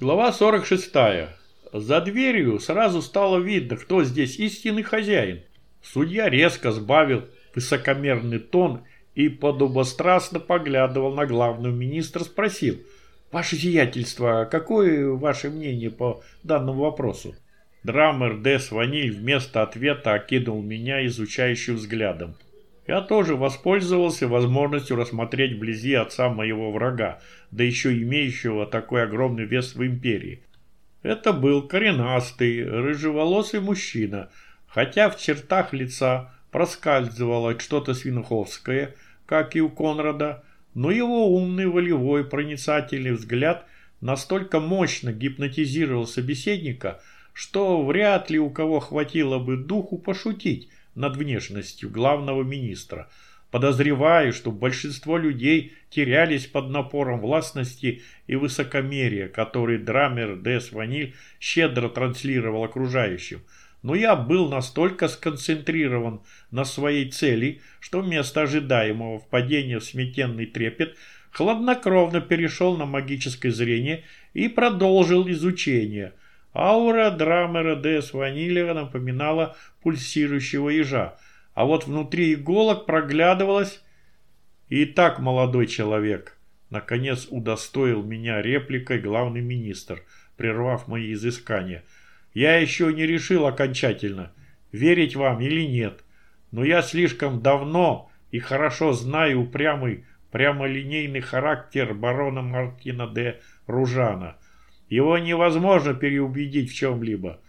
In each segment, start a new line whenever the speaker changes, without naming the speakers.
Глава 46. За дверью сразу стало видно, кто здесь истинный хозяин. Судья резко сбавил высокомерный тон и подобострастно поглядывал на главного министра, спросил, «Ваше сиятельство, какое ваше мнение по данному вопросу?» Драмер Дес Ваниль вместо ответа окинул меня изучающим взглядом. Я тоже воспользовался возможностью рассмотреть вблизи отца моего врага, да еще имеющего такой огромный вес в империи. Это был коренастый, рыжеволосый мужчина, хотя в чертах лица проскальзывало что-то свинховское, как и у Конрада, но его умный, волевой, проницательный взгляд настолько мощно гипнотизировал собеседника, что вряд ли у кого хватило бы духу пошутить, над внешностью главного министра. Подозреваю, что большинство людей терялись под напором властности и высокомерия, который драмер Дес Ваниль щедро транслировал окружающим. Но я был настолько сконцентрирован на своей цели, что вместо ожидаемого впадения в сметенный трепет хладнокровно перешел на магическое зрение и продолжил изучение – Аура Драмера Дес Ванилия напоминала пульсирующего ежа, а вот внутри иголок проглядывалось... И так, молодой человек, наконец удостоил меня репликой главный министр, прервав мои изыскания. Я еще не решил окончательно, верить вам или нет, но я слишком давно и хорошо знаю упрямый прямолинейный характер барона Мартина де Ружана. Его невозможно переубедить в чем-либо.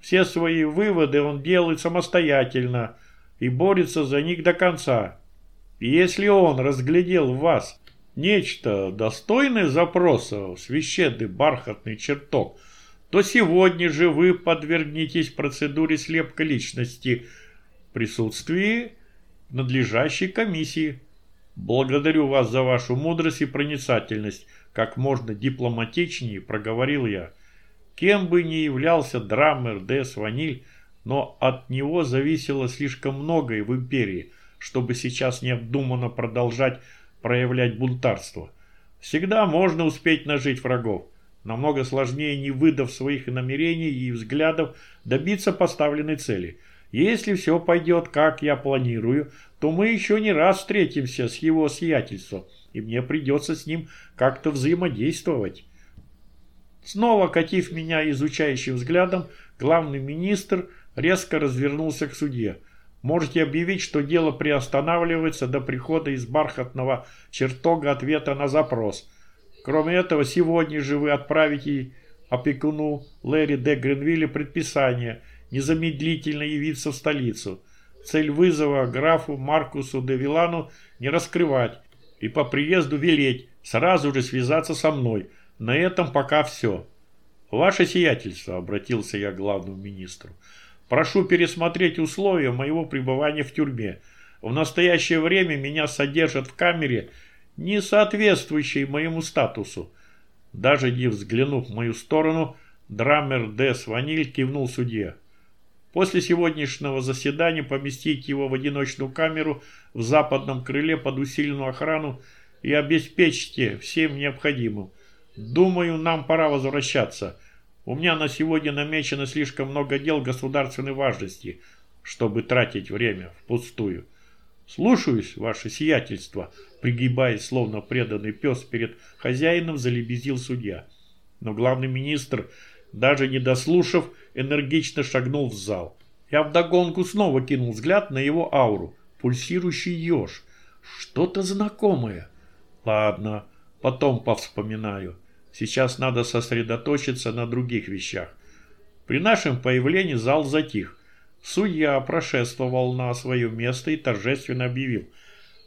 Все свои выводы он делает самостоятельно и борется за них до конца. И если он разглядел в вас нечто достойное запроса в священный бархатный чертог, то сегодня же вы подвергнетесь процедуре слепка личности в присутствии надлежащей комиссии. Благодарю вас за вашу мудрость и проницательность как можно дипломатичнее проговорил я. Кем бы ни являлся Драммер Дес Ваниль, но от него зависело слишком многое в империи, чтобы сейчас необдуманно продолжать проявлять бунтарство. Всегда можно успеть нажить врагов. Намного сложнее, не выдав своих намерений и взглядов, добиться поставленной цели. Если все пойдет, как я планирую, то мы еще не раз встретимся с его сиятельством – и мне придется с ним как-то взаимодействовать. Снова катив меня изучающим взглядом, главный министр резко развернулся к судье. Можете объявить, что дело приостанавливается до прихода из бархатного чертога ответа на запрос. Кроме этого, сегодня же вы отправите опекуну Лэри де Гренвилля предписание незамедлительно явиться в столицу. Цель вызова графу Маркусу де Вилану не раскрывать, и по приезду велеть сразу же связаться со мной. На этом пока все. Ваше сиятельство, обратился я к главному министру, прошу пересмотреть условия моего пребывания в тюрьме. В настоящее время меня содержат в камере, не соответствующей моему статусу. Даже не взглянув в мою сторону, Драмер Дес Ваниль кивнул судье. После сегодняшнего заседания поместить его в одиночную камеру в западном крыле под усиленную охрану и обеспечьте всем необходимым. Думаю, нам пора возвращаться. У меня на сегодня намечено слишком много дел государственной важности, чтобы тратить время впустую. Слушаюсь, ваше сиятельство, пригибаясь, словно преданный пес перед хозяином, залебезил судья. Но главный министр даже не дослушав, энергично шагнул в зал. Я вдогонку снова кинул взгляд на его ауру. Пульсирующий еж. Что-то знакомое. Ладно, потом повспоминаю. Сейчас надо сосредоточиться на других вещах. При нашем появлении зал затих. Судья прошествовал на свое место и торжественно объявил.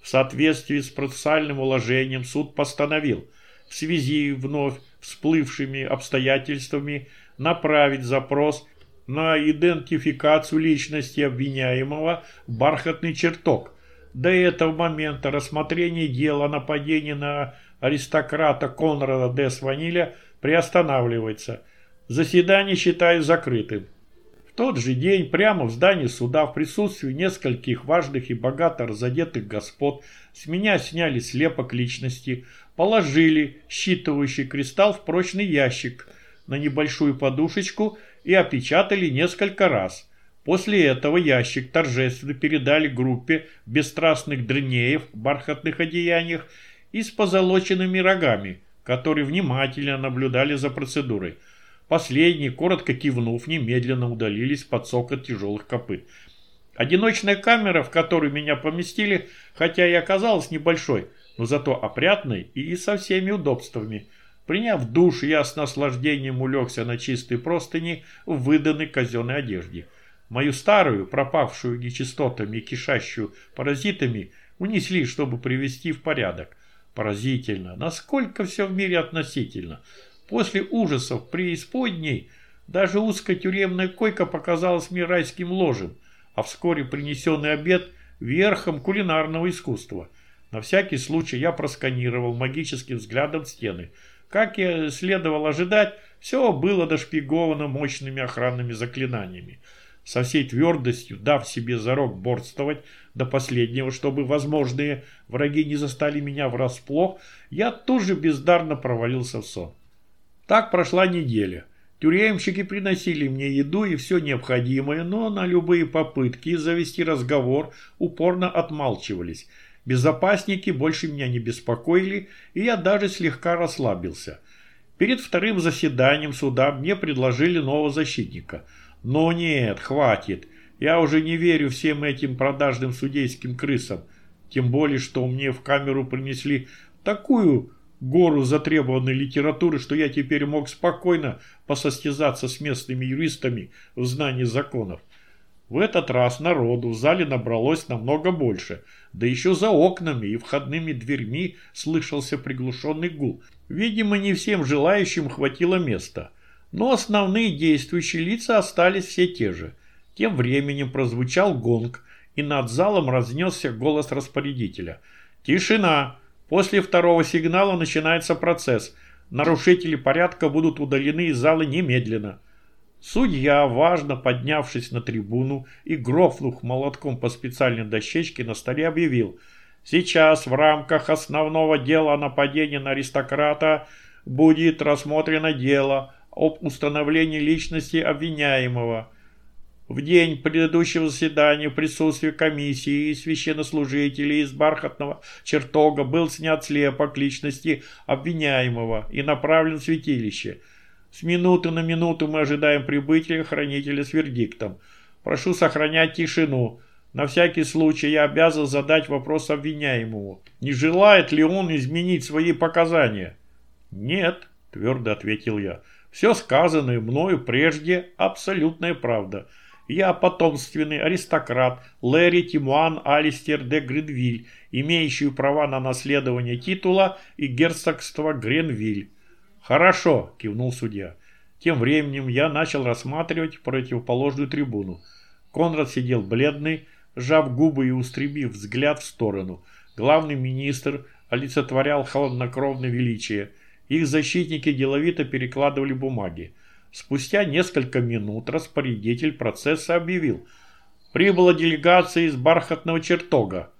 В соответствии с процессуальным уложением суд постановил в связи вновь всплывшими обстоятельствами направить запрос на идентификацию личности обвиняемого в бархатный чертог. До этого момента рассмотрение дела о нападении на аристократа Конрада де Сваниля приостанавливается. Заседание считаю закрытым. В тот же день прямо в здании суда в присутствии нескольких важных и богато разодетых господ с меня сняли слепок личности, положили считывающий кристалл в прочный ящик – на небольшую подушечку и опечатали несколько раз. После этого ящик торжественно передали группе бесстрастных дрынеев в бархатных одеяниях и с позолоченными рогами, которые внимательно наблюдали за процедурой. Последние, коротко кивнув, немедленно удалились под сокот тяжелых копыт. Одиночная камера, в которую меня поместили, хотя и оказалась небольшой, но зато опрятной и со всеми удобствами. Приняв душ, я с наслаждением улегся на чистые простыни в выданной казенной одежде. Мою старую, пропавшую нечистотами и кишащую паразитами, унесли, чтобы привести в порядок. Поразительно, насколько все в мире относительно. После ужасов преисподней даже узкая тюремная койка показалась мне райским ложем, а вскоре принесенный обед верхом кулинарного искусства. На всякий случай я просканировал магическим взглядом стены. Как и следовало ожидать, все было дошпиговано мощными охранными заклинаниями. Со всей твердостью, дав себе зарок борствовать до последнего, чтобы возможные враги не застали меня врасплох, я тут же бездарно провалился в сон. Так прошла неделя. Тюремщики приносили мне еду и все необходимое, но на любые попытки завести разговор упорно отмалчивались. Безопасники больше меня не беспокоили, и я даже слегка расслабился. Перед вторым заседанием суда мне предложили нового защитника. Но нет, хватит. Я уже не верю всем этим продажным судейским крысам. Тем более, что мне в камеру принесли такую гору затребованной литературы, что я теперь мог спокойно посостязаться с местными юристами в знании законов. В этот раз народу в зале набралось намного больше, да еще за окнами и входными дверьми слышался приглушенный гул. Видимо, не всем желающим хватило места. Но основные действующие лица остались все те же. Тем временем прозвучал гонг, и над залом разнесся голос распорядителя. «Тишина! После второго сигнала начинается процесс. Нарушители порядка будут удалены из зала немедленно». Судья, важно поднявшись на трибуну и грохнув молотком по специальной дощечке на столе, объявил «Сейчас в рамках основного дела о нападении на аристократа будет рассмотрено дело об установлении личности обвиняемого». В день предыдущего заседания в присутствии комиссии и священнослужителей из бархатного чертога был снят слепок личности обвиняемого и направлен в святилище. С минуты на минуту мы ожидаем прибытия хранителя с вердиктом. Прошу сохранять тишину. На всякий случай я обязан задать вопрос обвиняемому. Не желает ли он изменить свои показания? Нет, твердо ответил я. Все сказанное мною прежде абсолютная правда. Я потомственный аристократ Лэри Тимуан Алистер де Гринвиль, имеющий права на наследование титула и герцогства Гренвиль. «Хорошо», – кивнул судья. Тем временем я начал рассматривать противоположную трибуну. Конрад сидел бледный, сжав губы и устремив взгляд в сторону. Главный министр олицетворял холоднокровное величие. Их защитники деловито перекладывали бумаги. Спустя несколько минут распорядитель процесса объявил. Прибыла делегация из бархатного чертога.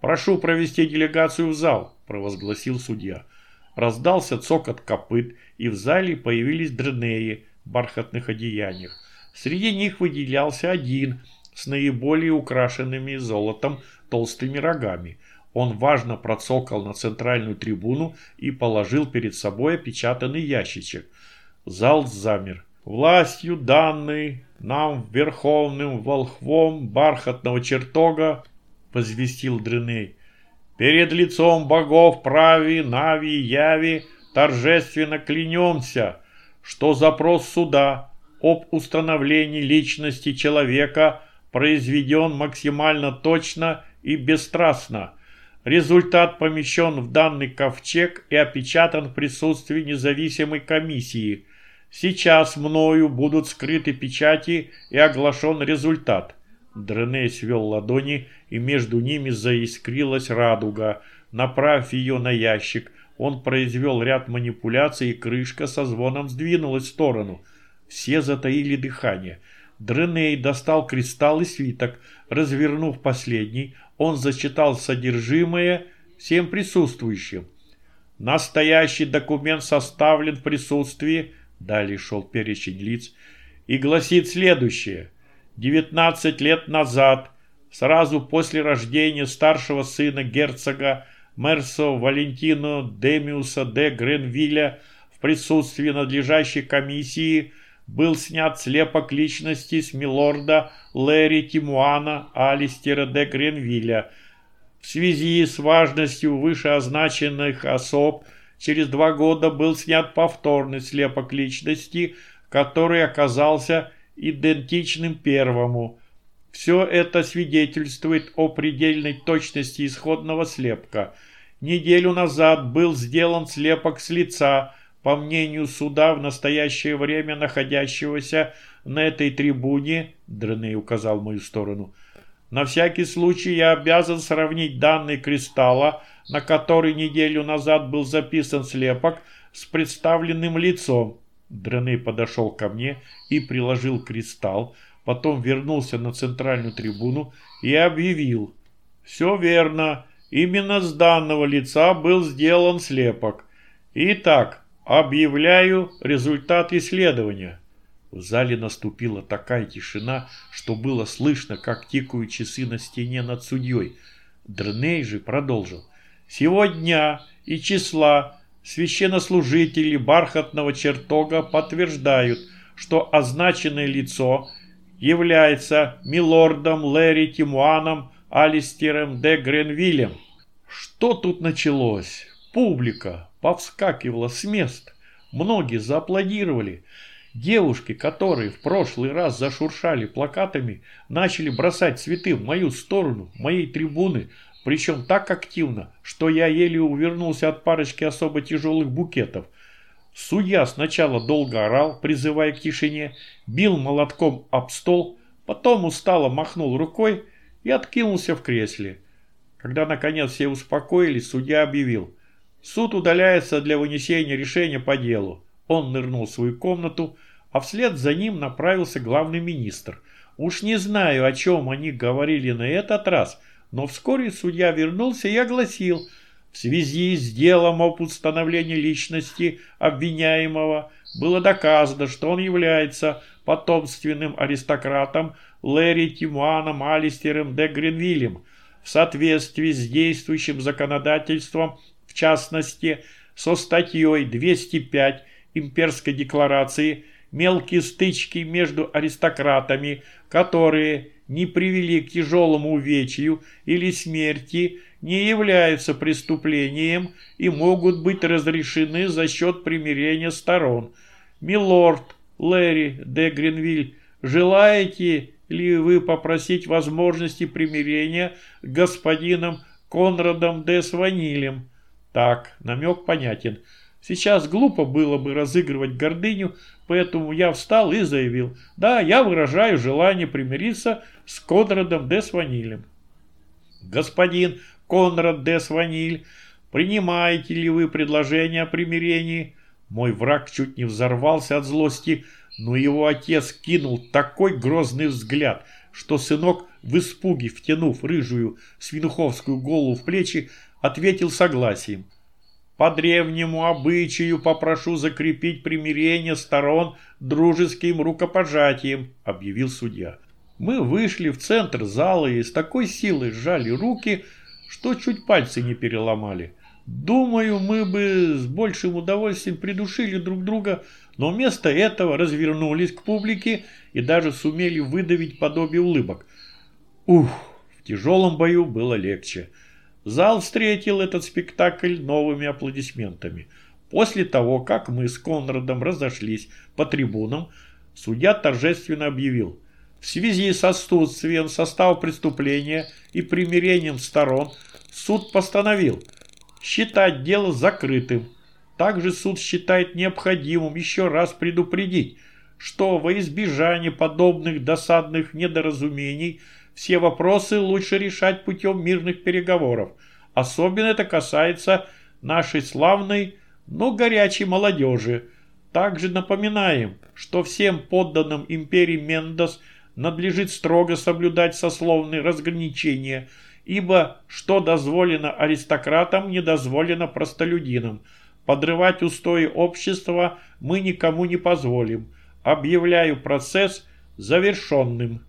«Прошу провести делегацию в зал», – провозгласил судья. Раздался цокот копыт, и в зале появились дренеи в бархатных одеяниях. Среди них выделялся один с наиболее украшенными золотом толстыми рогами. Он важно процокал на центральную трибуну и положил перед собой опечатанный ящичек. Зал замер. Властью данной нам верховным волхвом бархатного чертога, возвестил Дреней, перед лицом богов Прави, Нави Яви торжественно клянемся, что запрос суда об установлении личности человека произведен максимально точно и бесстрастно. Результат помещен в данный ковчег и опечатан в присутствии независимой комиссии – Сейчас мною будут скрыты печати и оглашен результат. Дреней свел ладони, и между ними заискрилась радуга. Направив ее на ящик, он произвел ряд манипуляций, и крышка со звоном сдвинулась в сторону. Все затаили дыхание. Дреней достал кристалл и свиток. Развернув последний, он зачитал содержимое всем присутствующим. Настоящий документ составлен в присутствии Далее шел перечень лиц и гласит следующее. 19 лет назад, сразу после рождения старшего сына герцога Мерсо Валентино Демиуса де Гренвилля в присутствии надлежащей комиссии был снят слепок личности с милорда Лэри Тимуана Алистера де Гренвилля. В связи с важностью вышеозначенных особ через два года был снят повторный слепок личности, который оказался идентичным первому. Все это свидетельствует о предельной точности исходного слепка. Неделю назад был сделан слепок с лица, по мнению суда в настоящее время находящегося на этой трибуне, Дреней указал в мою сторону, на всякий случай я обязан сравнить данные кристалла, на который неделю назад был записан слепок, с представленным лицом. Дреней подошел ко мне и приложил кристалл, потом вернулся на центральную трибуну и объявил. «Все верно, именно с данного лица был сделан слепок. Итак, объявляю результат исследования». В зале наступила такая тишина, что было слышно, как тикают часы на стене над судьей. Дрней же продолжил. «Сегодня и числа священнослужители бархатного чертога подтверждают, что означенное лицо является милордом Лэри Тимуаном Алистером де Гренвиллем. Что тут началось? Публика повскакивала с мест. Многие зааплодировали. Девушки, которые в прошлый раз зашуршали плакатами, начали бросать цветы в мою сторону, моей трибуны, причем так активно, что я еле увернулся от парочки особо тяжелых букетов. Судья сначала долго орал, призывая к тишине, бил молотком об стол, потом устало махнул рукой и откинулся в кресле. Когда наконец все успокоились, судья объявил. Суд удаляется для вынесения решения по делу. Он нырнул в свою комнату, а вслед за ним направился главный министр. Уж не знаю, о чем они говорили на этот раз – но вскоре судья вернулся и огласил, в связи с делом об установлении личности обвиняемого было доказано, что он является потомственным аристократом Лэри Тимуаном Алистером де Гринвиллем в соответствии с действующим законодательством, в частности, со статьей 205 Имперской декларации мелкие стычки между аристократами, которые не привели к тяжелому увечью или смерти, не являются преступлением и могут быть разрешены за счет примирения сторон. Милорд Лэри де Гринвиль, желаете ли вы попросить возможности примирения господином Конрадом де Сванилем? Так, намек понятен. Сейчас глупо было бы разыгрывать гордыню, поэтому я встал и заявил, да, я выражаю желание примириться с Конрадом де Сванилем. Господин Конрад де Сваниль, принимаете ли вы предложение о примирении? Мой враг чуть не взорвался от злости, но его отец кинул такой грозный взгляд, что сынок в испуге, втянув рыжую свинуховскую голову в плечи, ответил согласием. По древнему обычаю попрошу закрепить примирение сторон дружеским рукопожатием, объявил судья. Мы вышли в центр зала и с такой силой сжали руки, что чуть пальцы не переломали. Думаю, мы бы с большим удовольствием придушили друг друга, но вместо этого развернулись к публике и даже сумели выдавить подобие улыбок. Ух, в тяжелом бою было легче. Зал встретил этот спектакль новыми аплодисментами. После того, как мы с Конрадом разошлись по трибунам, судья торжественно объявил, в связи с отсутствием состава преступления и примирением сторон, суд постановил считать дело закрытым. Также суд считает необходимым еще раз предупредить, что во избежание подобных досадных недоразумений – все вопросы лучше решать путем мирных переговоров. Особенно это касается нашей славной, но горячей молодежи. Также напоминаем, что всем подданным империи Мендос надлежит строго соблюдать сословные разграничения, ибо что дозволено аристократам, не дозволено простолюдинам. Подрывать устои общества мы никому не позволим. Объявляю процесс завершенным.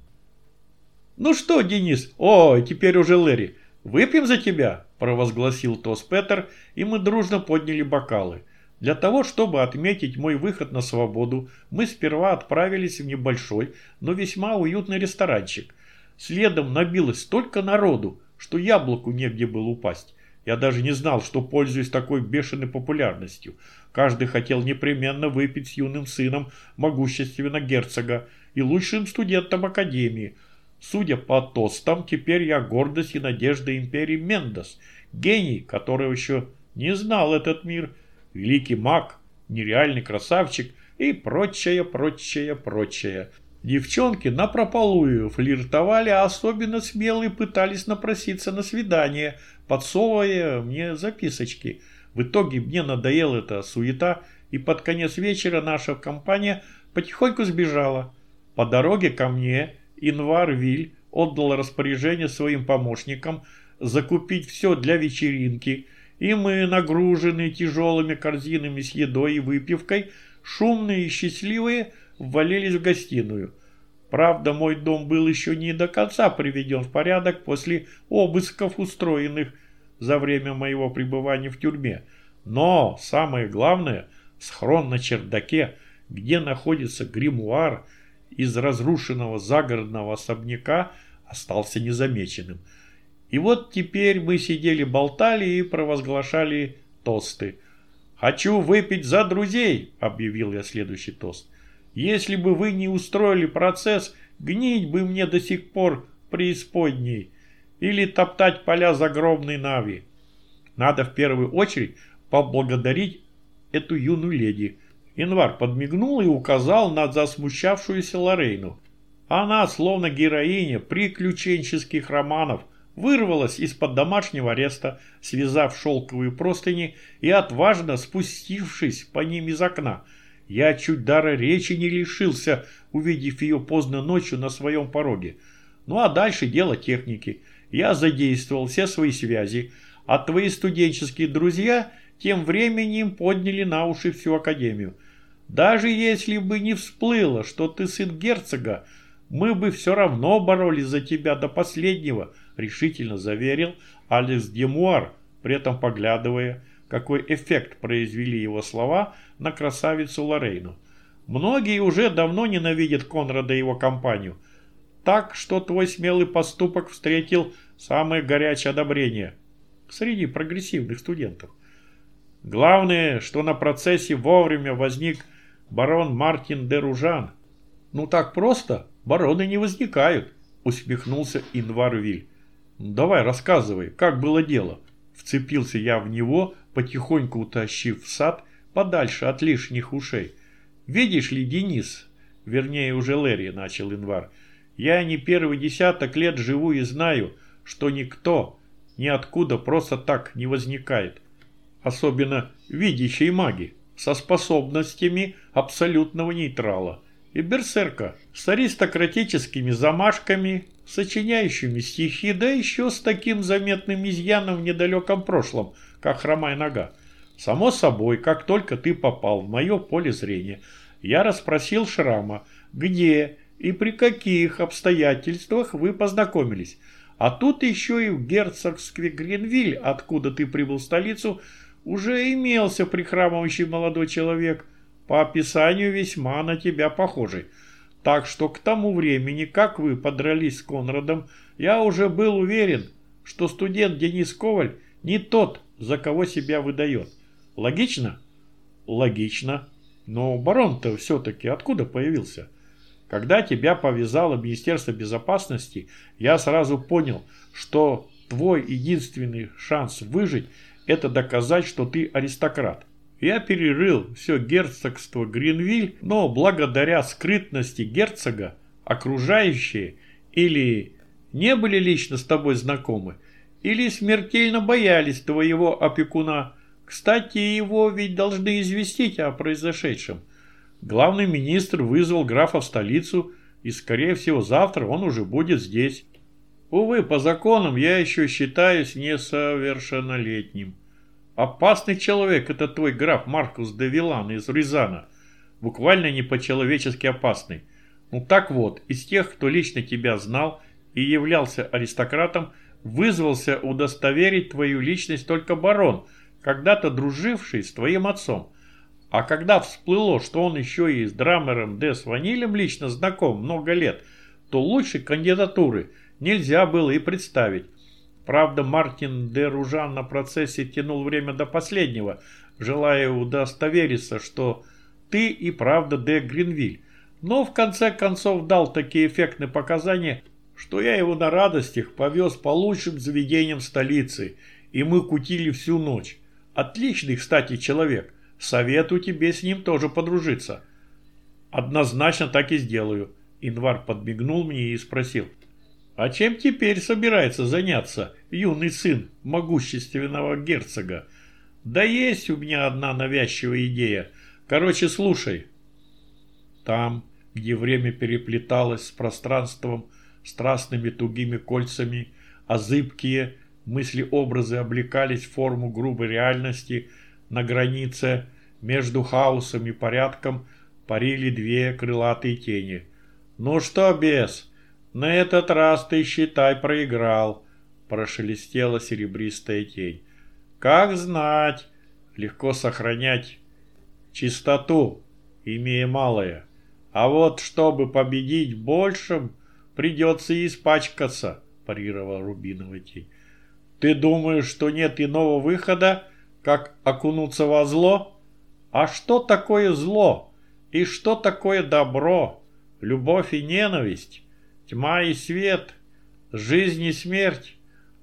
«Ну что, Денис? О, теперь уже Лэри. Выпьем за тебя?» – провозгласил Тос Петер, и мы дружно подняли бокалы. Для того, чтобы отметить мой выход на свободу, мы сперва отправились в небольшой, но весьма уютный ресторанчик. Следом набилось столько народу, что яблоку негде было упасть. Я даже не знал, что пользуюсь такой бешеной популярностью. Каждый хотел непременно выпить с юным сыном могущественного герцога и лучшим студентом академии. Судя по тостам, теперь я гордость и надежда империи Мендос, гений, который еще не знал этот мир – великий маг, нереальный красавчик и прочее, прочее, прочее. Девчонки напропалую флиртовали, а особенно смелые пытались напроситься на свидание, подсовывая мне записочки. В итоге мне надоела эта суета, и под конец вечера наша компания потихоньку сбежала. По дороге ко мне Инвар Виль отдал распоряжение своим помощникам закупить все для вечеринки – и мы, нагруженные тяжелыми корзинами с едой и выпивкой, шумные и счастливые, ввалились в гостиную. Правда, мой дом был еще не до конца приведен в порядок после обысков, устроенных за время моего пребывания в тюрьме. Но, самое главное, схрон на чердаке, где находится гримуар из разрушенного загородного особняка, остался незамеченным – и вот теперь мы сидели болтали и провозглашали тосты. «Хочу выпить за друзей», – объявил я следующий тост. «Если бы вы не устроили процесс, гнить бы мне до сих пор преисподней или топтать поля загробной нави. Надо в первую очередь поблагодарить эту юную леди». Январ подмигнул и указал на засмущавшуюся Лорейну. Она, словно героиня приключенческих романов – вырвалась из-под домашнего ареста, связав шелковые простыни и отважно спустившись по ним из окна. Я чуть дара речи не лишился, увидев ее поздно ночью на своем пороге. Ну а дальше дело техники. Я задействовал все свои связи, а твои студенческие друзья тем временем подняли на уши всю академию. Даже если бы не всплыло, что ты сын герцога, мы бы все равно боролись за тебя до последнего – решительно заверил Алекс Демуар, при этом поглядывая, какой эффект произвели его слова на красавицу Лорейну. Многие уже давно ненавидят Конрада и его компанию, так что твой смелый поступок встретил самое горячее одобрение среди прогрессивных студентов. Главное, что на процессе вовремя возник барон Мартин де Ружан. Ну так просто бароны не возникают, усмехнулся Инвар Виль. «Давай, рассказывай, как было дело?» Вцепился я в него, потихоньку утащив в сад, подальше от лишних ушей. «Видишь ли, Денис, вернее уже Лерри, начал Инвар, я не первый десяток лет живу и знаю, что никто ниоткуда просто так не возникает. Особенно видящие маги со способностями абсолютного нейтрала и берсерка с аристократическими замашками, сочиняющими стихи, да еще с таким заметным изъяном в недалеком прошлом, как хромая нога. Само собой, как только ты попал в мое поле зрения, я расспросил Шрама, где и при каких обстоятельствах вы познакомились. А тут еще и в герцогстве Гринвиль, откуда ты прибыл в столицу, уже имелся прихрамывающий молодой человек, по описанию весьма на тебя похожий. Так что к тому времени, как вы подрались с Конрадом, я уже был уверен, что студент Денис Коваль не тот, за кого себя выдает. Логично? Логично. Но барон-то все-таки откуда появился? Когда тебя повязало Министерство безопасности, я сразу понял, что твой единственный шанс выжить – это доказать, что ты аристократ. Я перерыл все герцогство Гринвиль, но благодаря скрытности герцога окружающие или не были лично с тобой знакомы, или смертельно боялись твоего опекуна. Кстати, его ведь должны известить о произошедшем. Главный министр вызвал графа в столицу, и, скорее всего, завтра он уже будет здесь. Увы, по законам я еще считаюсь несовершеннолетним. Опасный человек это твой граф Маркус де Вилан из Рязана. Буквально не по-человечески опасный. Ну так вот, из тех, кто лично тебя знал и являлся аристократом, вызвался удостоверить твою личность только барон, когда-то друживший с твоим отцом. А когда всплыло, что он еще и с Драмером де Сванилем лично знаком много лет, то лучшей кандидатуры нельзя было и представить. Правда, Мартин де Ружан на процессе тянул время до последнего, желая удостовериться, что ты и правда де Гринвиль. Но в конце концов дал такие эффектные показания, что я его на радостях повез по лучшим заведениям столицы, и мы кутили всю ночь. Отличный, кстати, человек. Советую тебе с ним тоже подружиться. Однозначно так и сделаю. Инвар подмигнул мне и спросил. А чем теперь собирается заняться юный сын могущественного герцога? Да есть у меня одна навязчивая идея. Короче, слушай. Там, где время переплеталось с пространством страстными тугими кольцами, а зыбкие мысли-образы облекались в форму грубой реальности, на границе между хаосом и порядком парили две крылатые тени. «Ну что, бес, на этот раз ты, считай, проиграл», – прошелестела серебристая тень. «Как знать, легко сохранять чистоту, имея малое. А вот чтобы победить большим, придется испачкаться», – парировал Рубиновый тень. «Ты думаешь, что нет иного выхода, как окунуться во зло? А что такое зло? И что такое добро? Любовь и ненависть? Тьма и свет? Жизнь и смерть?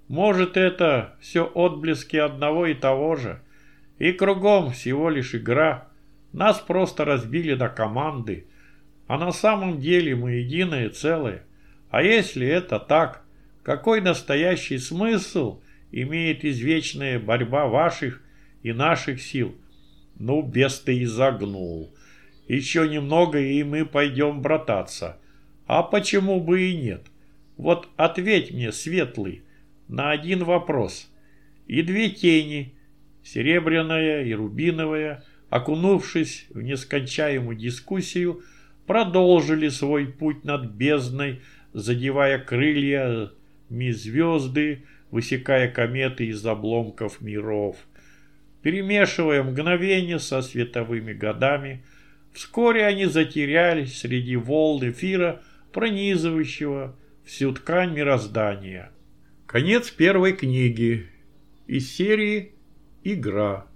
Может, это все отблески одного и того же? И кругом всего лишь игра. Нас просто разбили на команды. А на самом деле мы единое целое. А если это так, какой настоящий смысл имеет извечная борьба ваших и наших сил? Ну, без ты и загнул. Еще немного, и мы пойдем брататься. А почему бы и нет? Вот ответь мне, Светлый, на один вопрос. И две тени, серебряная и рубиновая, окунувшись в нескончаемую дискуссию, продолжили свой путь над бездной, задевая крыльями звезды, высекая кометы из обломков миров. Перемешивая мгновения со световыми годами, вскоре они затерялись среди волн эфира, пронизывающего всю ткань мироздания. Конец первой книги из серии «Игра».